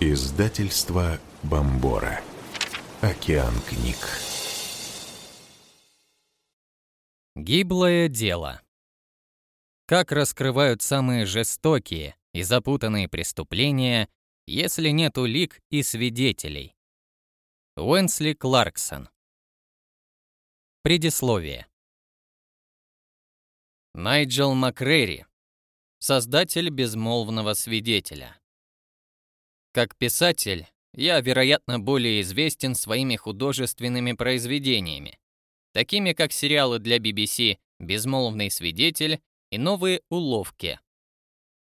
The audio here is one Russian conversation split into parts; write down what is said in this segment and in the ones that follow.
Издательство Бомбора. Океан книг. Гиблое дело. Как раскрывают самые жестокие и запутанные преступления, если нет улик и свидетелей? Уэнсли Кларксон. Предисловие. Найджел Макрери, создатель безмолвного свидетеля. Как писатель, я, вероятно, более известен своими художественными произведениями, такими как сериалы для BBC «Безмолвный свидетель» и «Новые уловки».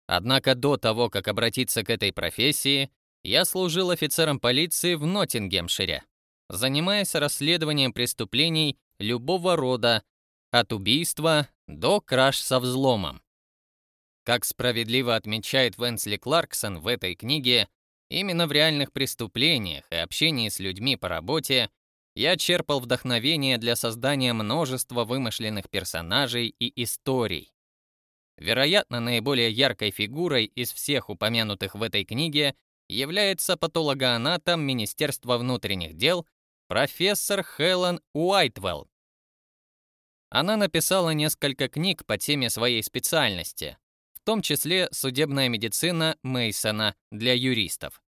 Однако до того, как обратиться к этой профессии, я служил офицером полиции в Ноттингемшире, занимаясь расследованием преступлений любого рода, от убийства до краж со взломом. Как справедливо отмечает Венсли Кларксон в этой книге, Именно в реальных преступлениях и общении с людьми по работе я черпал вдохновение для создания множества вымышленных персонажей и историй. Вероятно, наиболее яркой фигурой из всех упомянутых в этой книге является патологоанатом Министерства внутренних дел профессор Хелен Уайтвелл. Она написала несколько книг по теме своей специальности, том числе судебная медицина Мейсона для юристов.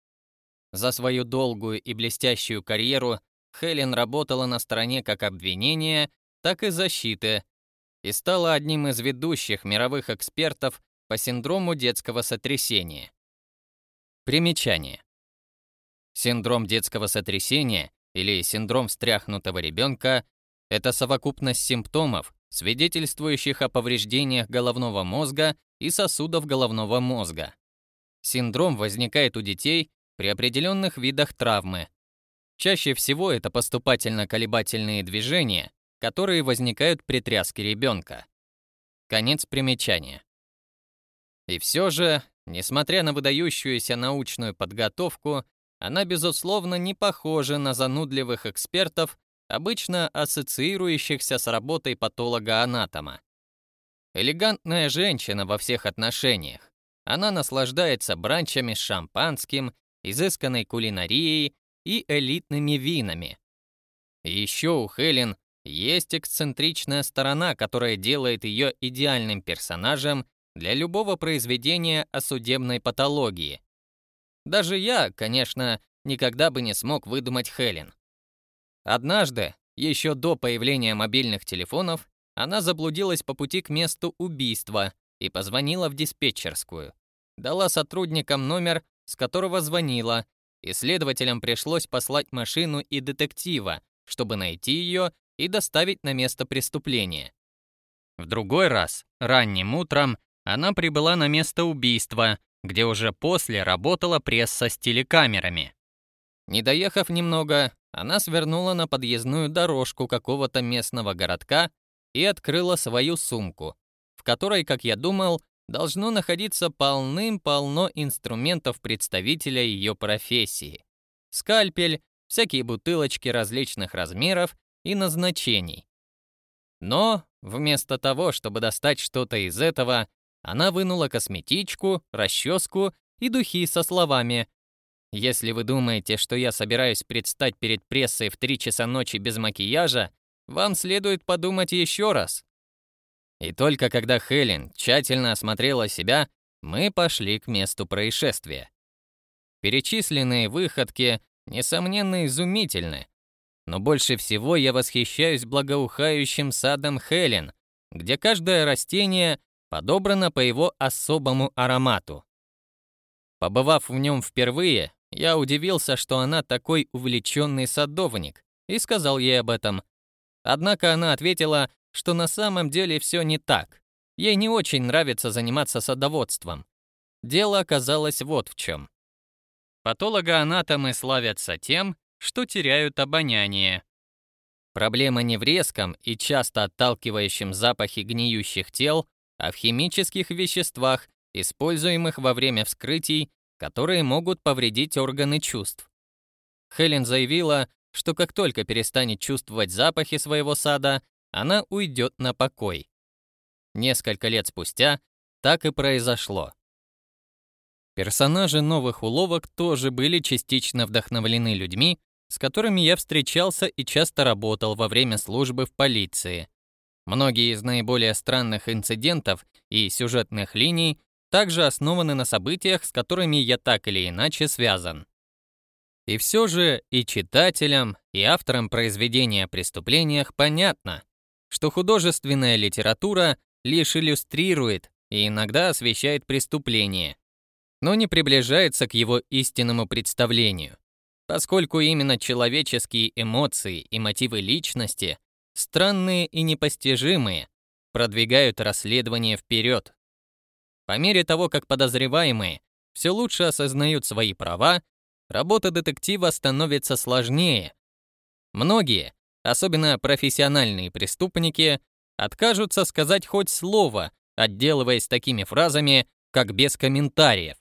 За свою долгую и блестящую карьеру Хелен работала на стороне как обвинения, так и защиты и стала одним из ведущих мировых экспертов по синдрому детского сотрясения. Примечание. Синдром детского сотрясения или синдром встряхнутого ребенка – это совокупность симптомов, свидетельствующих о повреждениях головного мозга и сосудов головного мозга. Синдром возникает у детей при определенных видах травмы. Чаще всего это поступательно-колебательные движения, которые возникают при тряске ребенка. Конец примечания. И все же, несмотря на выдающуюся научную подготовку, она, безусловно, не похожа на занудливых экспертов, обычно ассоциирующихся с работой патолога-анатома. Элегантная женщина во всех отношениях. Она наслаждается бранчами с шампанским, изысканной кулинарией и элитными винами. Еще у Хелен есть эксцентричная сторона, которая делает ее идеальным персонажем для любого произведения о судебной патологии. Даже я, конечно, никогда бы не смог выдумать Хелен. Однажды, еще до появления мобильных телефонов, она заблудилась по пути к месту убийства и позвонила в диспетчерскую. Дала сотрудникам номер, с которого звонила, и следователям пришлось послать машину и детектива, чтобы найти ее и доставить на место преступления. В другой раз, ранним утром, она прибыла на место убийства, где уже после работала пресса с телекамерами. Не доехав немного, она свернула на подъездную дорожку какого-то местного городка и открыла свою сумку, в которой, как я думал, должно находиться полным-полно инструментов представителя ее профессии. Скальпель, всякие бутылочки различных размеров и назначений. Но вместо того, чтобы достать что-то из этого, она вынула косметичку, расческу и духи со словами «Если вы думаете, что я собираюсь предстать перед прессой в 3 часа ночи без макияжа, вам следует подумать еще раз. И только когда Хелен тщательно осмотрела себя, мы пошли к месту происшествия. Перечисленные выходки, несомненно, изумительны, но больше всего я восхищаюсь благоухающим садом Хелен, где каждое растение подобрано по его особому аромату. Побывав в нем впервые, я удивился, что она такой увлеченный садовник, и сказал ей об этом. Однако она ответила, что на самом деле все не так. Ей не очень нравится заниматься садоводством. Дело оказалось вот в чем. Патологоанатомы славятся тем, что теряют обоняние. Проблема не в резком и часто отталкивающем запахе гниющих тел, а в химических веществах, используемых во время вскрытий, которые могут повредить органы чувств. Хелен заявила, что как только перестанет чувствовать запахи своего сада, она уйдет на покой. Несколько лет спустя так и произошло. Персонажи новых уловок тоже были частично вдохновлены людьми, с которыми я встречался и часто работал во время службы в полиции. Многие из наиболее странных инцидентов и сюжетных линий также основаны на событиях, с которыми я так или иначе связан. И все же и читателям, и авторам произведения о преступлениях понятно, что художественная литература лишь иллюстрирует и иногда освещает преступление, но не приближается к его истинному представлению, поскольку именно человеческие эмоции и мотивы личности, странные и непостижимые, продвигают расследование вперед. По мере того, как подозреваемые все лучше осознают свои права, работа детектива становится сложнее. Многие, особенно профессиональные преступники, откажутся сказать хоть слово, отделываясь такими фразами, как «без комментариев».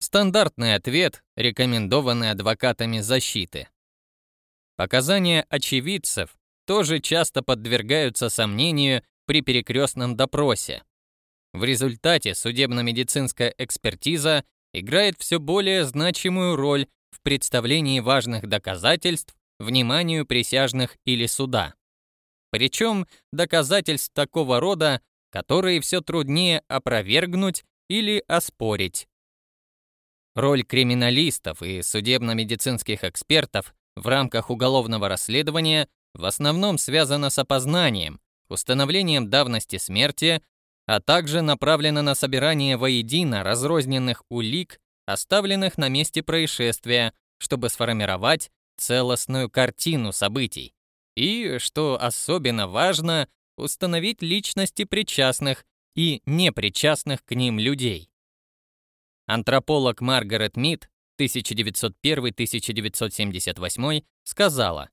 Стандартный ответ, рекомендованный адвокатами защиты. Показания очевидцев тоже часто подвергаются сомнению при перекрестном допросе. В результате судебно-медицинская экспертиза играет все более значимую роль в представлении важных доказательств вниманию присяжных или суда. Причем доказательств такого рода, которые все труднее опровергнуть или оспорить. Роль криминалистов и судебно-медицинских экспертов в рамках уголовного расследования в основном связана с опознанием, установлением давности смерти а также направлена на собирание воедино разрозненных улик, оставленных на месте происшествия, чтобы сформировать целостную картину событий. И, что особенно важно, установить личности причастных и непричастных к ним людей. Антрополог Маргарет Мид 1901-1978 сказала,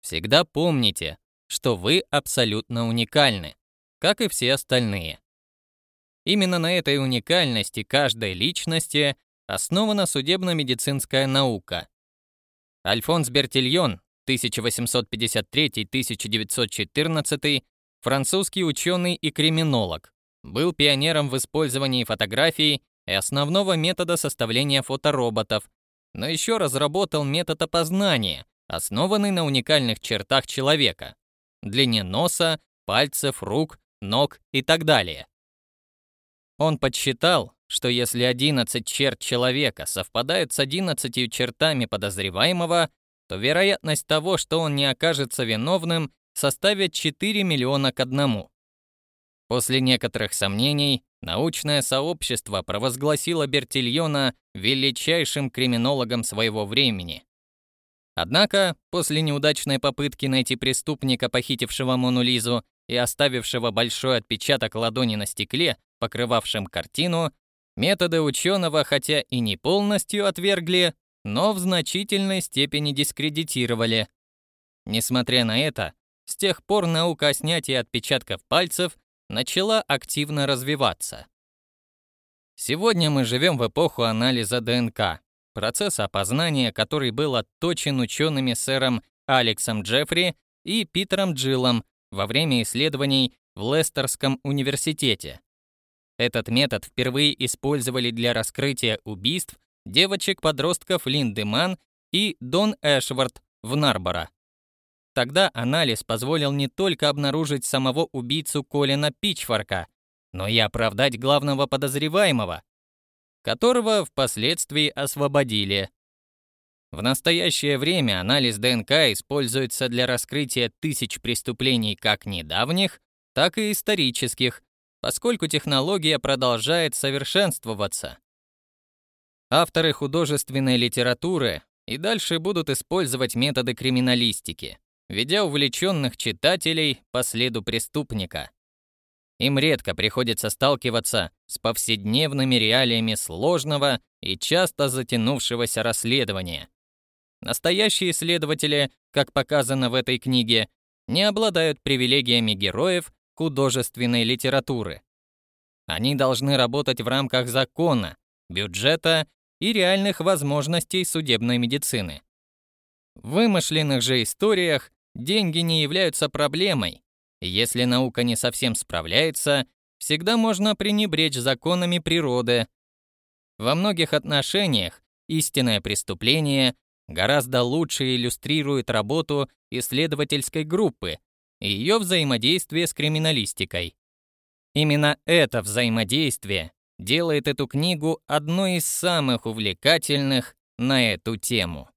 «Всегда помните, что вы абсолютно уникальны как и все остальные. Именно на этой уникальности каждой личности основана судебно-медицинская наука. Альфонс Бертильон, 1853-1914, французский ученый и криминолог, был пионером в использовании фотографий и основного метода составления фотороботов, но еще разработал метод опознания, основанный на уникальных чертах человека – длине носа, пальцев, рук ног и так далее. Он подсчитал, что если 11 черт человека совпадают с 11 чертами подозреваемого, то вероятность того, что он не окажется виновным, составит 4 миллиона к одному. После некоторых сомнений научное сообщество провозгласило Бертильона величайшим криминологом своего времени. Однако, после неудачной попытки найти преступника, похитившего Мону Лизу, и оставившего большой отпечаток ладони на стекле, покрывавшем картину, методы ученого хотя и не полностью отвергли, но в значительной степени дискредитировали. Несмотря на это, с тех пор наука о снятии отпечатков пальцев начала активно развиваться. Сегодня мы живем в эпоху анализа ДНК, процесса опознания, который был отточен учеными сэром Алексом Джеффри и Питером Джилом во время исследований в Лестерском университете. Этот метод впервые использовали для раскрытия убийств девочек-подростков Линды Ман и Дон Эшвард в Нарборо. Тогда анализ позволил не только обнаружить самого убийцу Колина Пичфорка, но и оправдать главного подозреваемого, которого впоследствии освободили. В настоящее время анализ ДНК используется для раскрытия тысяч преступлений как недавних, так и исторических, поскольку технология продолжает совершенствоваться. Авторы художественной литературы и дальше будут использовать методы криминалистики, ведя увлеченных читателей по следу преступника. Им редко приходится сталкиваться с повседневными реалиями сложного и часто затянувшегося расследования. Настоящие исследователи, как показано в этой книге, не обладают привилегиями героев художественной литературы. Они должны работать в рамках закона, бюджета и реальных возможностей судебной медицины. В вымышленных же историях деньги не являются проблемой. Если наука не совсем справляется, всегда можно пренебречь законами природы. Во многих отношениях истинное преступление гораздо лучше иллюстрирует работу исследовательской группы и ее взаимодействие с криминалистикой. Именно это взаимодействие делает эту книгу одной из самых увлекательных на эту тему.